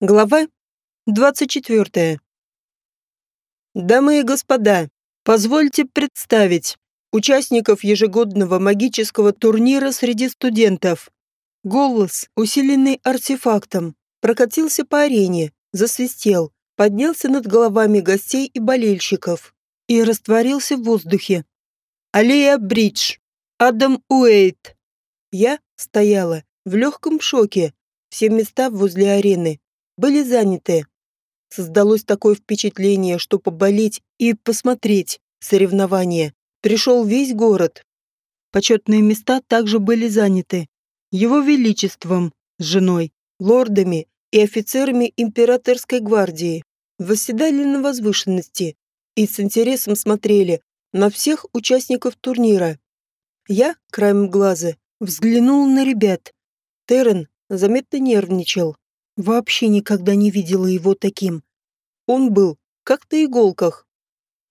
Глава 24. Дамы и господа, позвольте представить участников ежегодного магического турнира среди студентов. Голос, усиленный артефактом, прокатился по арене, засвистел, поднялся над головами гостей и болельщиков и растворился в воздухе. Алия Бридж, Адам Уэйт. Я стояла в легком шоке. Все места возле арены были заняты. Создалось такое впечатление, что поболеть и посмотреть соревнования пришел весь город. Почетные места также были заняты. Его Величеством, с женой, лордами и офицерами императорской гвардии. Восседали на возвышенности и с интересом смотрели на всех участников турнира. Я, краем глаза, взглянул на ребят. Террен заметно нервничал. Вообще никогда не видела его таким. Он был как на иголках.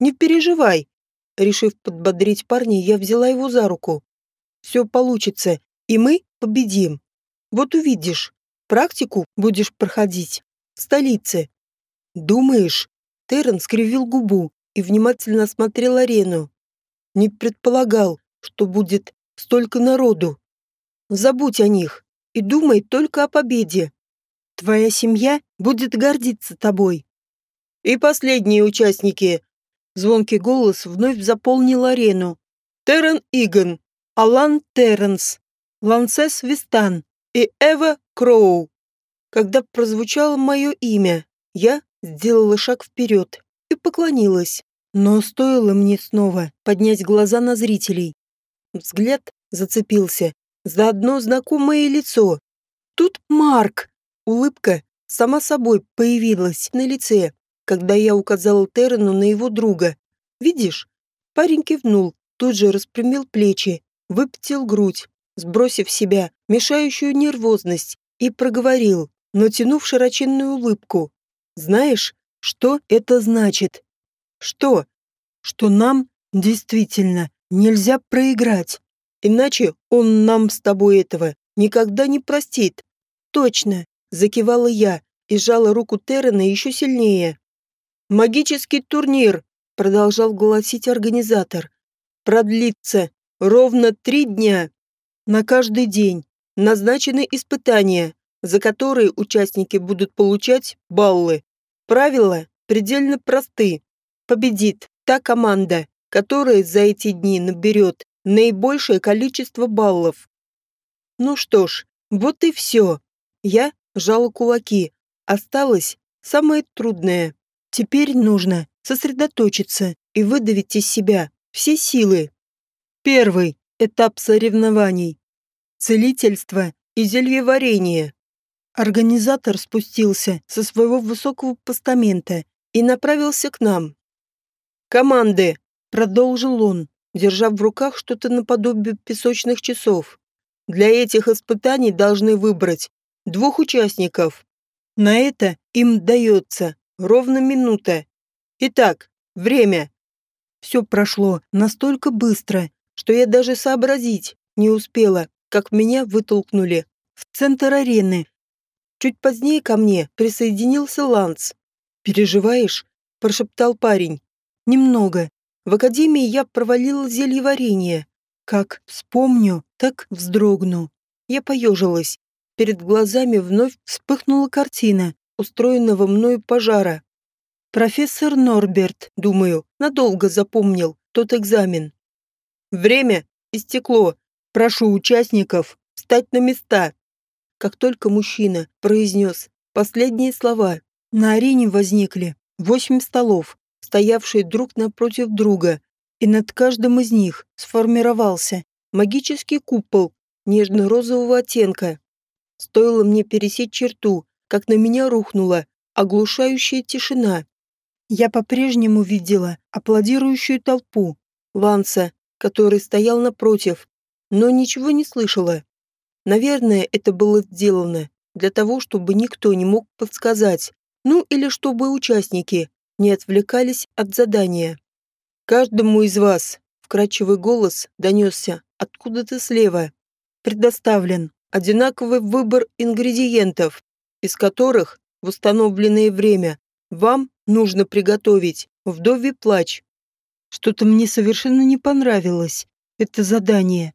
«Не переживай!» Решив подбодрить парня, я взяла его за руку. «Все получится, и мы победим. Вот увидишь, практику будешь проходить в столице». «Думаешь?» Террен скривил губу и внимательно осмотрел арену. Не предполагал, что будет столько народу. Забудь о них и думай только о победе. Твоя семья будет гордиться тобой. И последние участники. Звонкий голос вновь заполнил арену. Террен Иган, Алан Терренс, Лансес Вистан и Эва Кроу. Когда прозвучало мое имя, я сделала шаг вперед и поклонилась. Но стоило мне снова поднять глаза на зрителей. Взгляд зацепился за одно знакомое лицо. Тут Марк. Улыбка сама собой появилась на лице, когда я указал Террену на его друга. «Видишь?» Парень кивнул, тут же распрямил плечи, выптил грудь, сбросив себя мешающую нервозность, и проговорил, натянув широченную улыбку. «Знаешь, что это значит?» «Что?» «Что нам действительно нельзя проиграть. Иначе он нам с тобой этого никогда не простит». «Точно. Закивала я и сжала руку Террена еще сильнее. «Магический турнир», — продолжал голосить организатор, — «продлится ровно три дня. На каждый день назначены испытания, за которые участники будут получать баллы. Правила предельно просты. Победит та команда, которая за эти дни наберет наибольшее количество баллов. Ну что ж, вот и все. Я сжала кулаки. Осталось самое трудное. Теперь нужно сосредоточиться и выдавить из себя все силы. Первый этап соревнований. Целительство и зельеварение. Организатор спустился со своего высокого постамента и направился к нам. «Команды!» — продолжил он, держа в руках что-то наподобие песочных часов. «Для этих испытаний должны выбрать двух участников. На это им дается ровно минута. Итак, время. Все прошло настолько быстро, что я даже сообразить не успела, как меня вытолкнули в центр арены. Чуть позднее ко мне присоединился Ланс. «Переживаешь?» – прошептал парень. «Немного. В академии я провалила зелье варенье. Как вспомню, так вздрогну». Я поежилась. Перед глазами вновь вспыхнула картина, устроенного мною пожара. Профессор Норберт, думаю, надолго запомнил тот экзамен. Время истекло. Прошу участников встать на места. Как только мужчина произнес последние слова, на арене возникли восемь столов, стоявшие друг напротив друга, и над каждым из них сформировался магический купол нежно-розового оттенка. Стоило мне пересечь черту, как на меня рухнула оглушающая тишина. Я по-прежнему видела аплодирующую толпу, Ланса, который стоял напротив, но ничего не слышала. Наверное, это было сделано для того, чтобы никто не мог подсказать, ну или чтобы участники не отвлекались от задания. Каждому из вас вкрадчивый голос донесся откуда-то слева. Предоставлен одинаковый выбор ингредиентов, из которых в установленное время. Вам нужно приготовить вдовий плач. Что-то мне совершенно не понравилось. Это задание.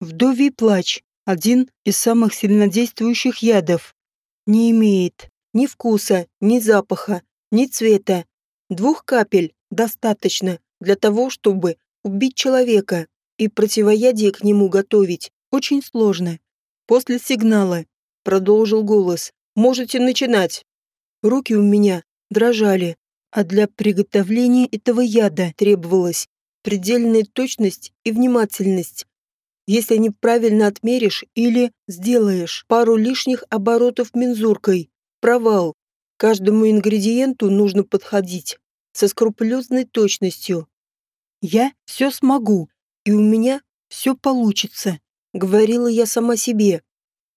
Вдовий плач – один из самых сильнодействующих ядов. Не имеет ни вкуса, ни запаха, ни цвета. Двух капель достаточно для того, чтобы убить человека, и противоядие к нему готовить очень сложно. После сигнала продолжил голос. Можете начинать. Руки у меня дрожали, а для приготовления этого яда требовалась предельная точность и внимательность. Если неправильно отмеришь или сделаешь пару лишних оборотов мензуркой, провал. Каждому ингредиенту нужно подходить со скрупулезной точностью. Я все смогу, и у меня все получится, говорила я сама себе.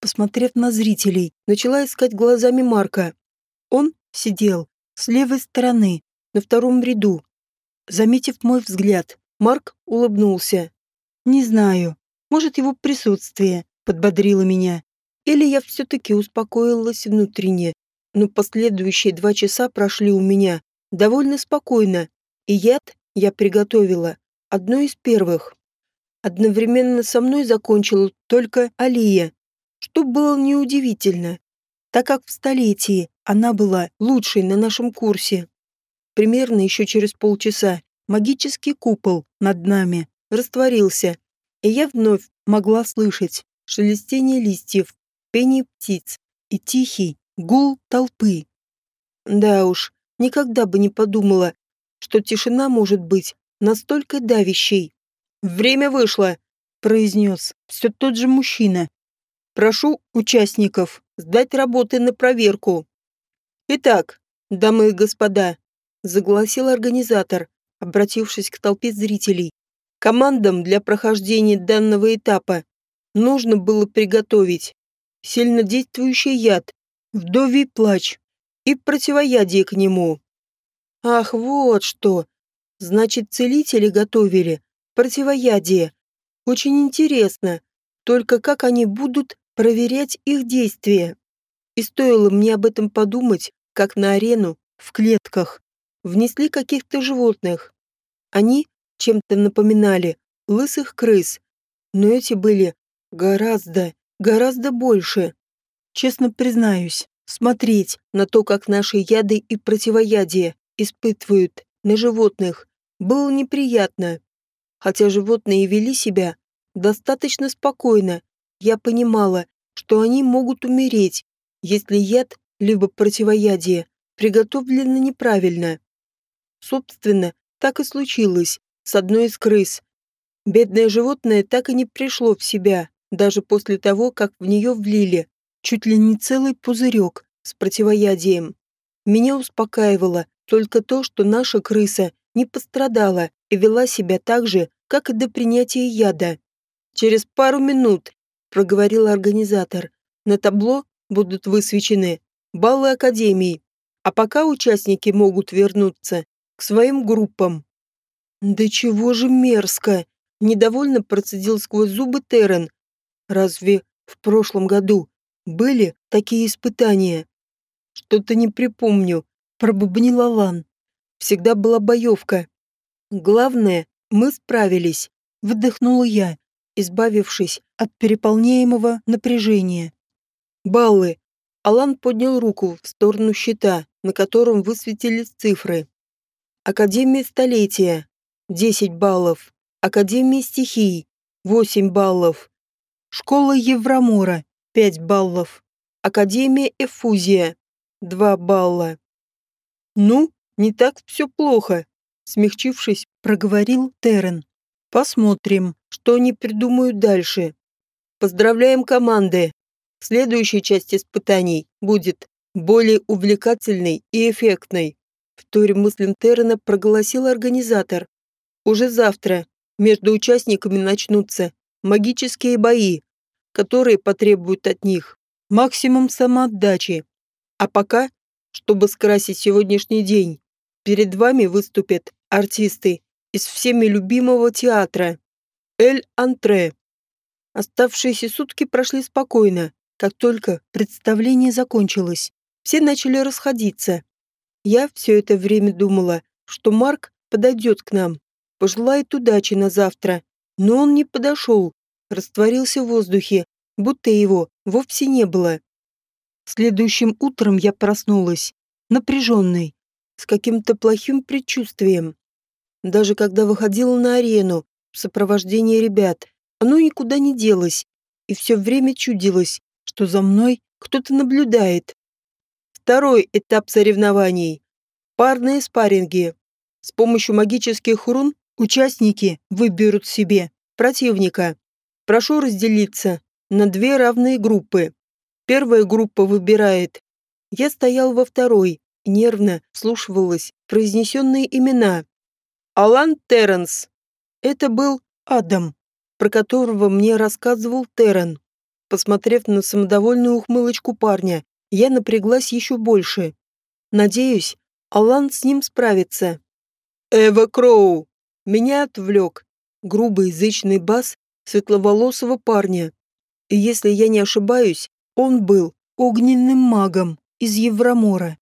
Посмотрев на зрителей, начала искать глазами Марка. Он сидел с левой стороны, на втором ряду. Заметив мой взгляд, Марк улыбнулся. Не знаю, может, его присутствие подбодрило меня, или я все-таки успокоилась внутренне, но последующие два часа прошли у меня довольно спокойно, и яд я приготовила одно из первых. Одновременно со мной закончила только Алия, что было неудивительно, так как в столетии она была лучшей на нашем курсе. Примерно еще через полчаса магический купол над нами растворился, и я вновь могла слышать шелестение листьев, пение птиц и тихий гул толпы. Да уж, никогда бы не подумала, что тишина может быть настолько давящей. «Время вышло», — произнес все тот же мужчина. «Прошу участников сдать работы на проверку». «Итак, дамы и господа», — загласил организатор, обратившись к толпе зрителей. «Командам для прохождения данного этапа нужно было приготовить сильнодействующий яд, вдовий плач и противоядие к нему. Ах, вот что! Значит, целители готовили противоядие. Очень интересно. Только как они будут проверять их действия? И стоило мне об этом подумать, как на арену, в клетках, внесли каких-то животных. Они чем-то напоминали лысых крыс, но эти были гораздо, гораздо больше. Честно признаюсь, смотреть на то, как наши яды и противоядия испытывают на животных, было неприятно. Хотя животные вели себя достаточно спокойно, я понимала, что они могут умереть, если яд либо противоядие приготовлено неправильно. Собственно, так и случилось с одной из крыс. Бедное животное так и не пришло в себя, даже после того, как в нее влили чуть ли не целый пузырек с противоядием. Меня успокаивало только то, что наша крыса не пострадала и вела себя так же, как и до принятия яда. «Через пару минут», — проговорил организатор, — «на табло будут высвечены баллы Академии, а пока участники могут вернуться к своим группам». «Да чего же мерзко!» — недовольно процедил сквозь зубы Террен. «Разве в прошлом году были такие испытания?» «Что-то не припомню», — пробубнил Алан. «Всегда была боевка. Главное, мы справились», — выдохнула я, избавившись от переполняемого напряжения. «Баллы!» Алан поднял руку в сторону щита, на котором высветились цифры. Академия Столетия – 10 баллов. Академия Стихий – 8 баллов. Школа Евромора – 5 баллов. Академия Эфузия – 2 балла. «Ну, не так все плохо», – смягчившись, проговорил Террен. «Посмотрим, что они придумают дальше. Поздравляем команды. Следующая часть испытаний будет более увлекательной и эффектной в туре мыслям Террена проголосил организатор. Уже завтра между участниками начнутся магические бои, которые потребуют от них максимум самоотдачи. А пока, чтобы скрасить сегодняшний день, перед вами выступят артисты из всеми любимого театра «Эль Антре». Оставшиеся сутки прошли спокойно, как только представление закончилось. Все начали расходиться. Я все это время думала, что Марк подойдет к нам, пожелает удачи на завтра, но он не подошел, растворился в воздухе, будто его вовсе не было. Следующим утром я проснулась, напряженной, с каким-то плохим предчувствием. Даже когда выходила на арену в сопровождении ребят, оно никуда не делось, и все время чудилось, что за мной кто-то наблюдает. Второй этап соревнований. Парные спарринги. С помощью магических рун участники выберут себе противника. Прошу разделиться на две равные группы. Первая группа выбирает. Я стоял во второй, нервно слушалась произнесенные имена. Алан Терренс. Это был Адам, про которого мне рассказывал Террен. Посмотрев на самодовольную ухмылочку парня, я напряглась еще больше. Надеюсь, Алан с ним справится. «Эва Кроу!» Меня отвлек грубый язычный бас светловолосого парня. И если я не ошибаюсь, он был огненным магом из Евромора.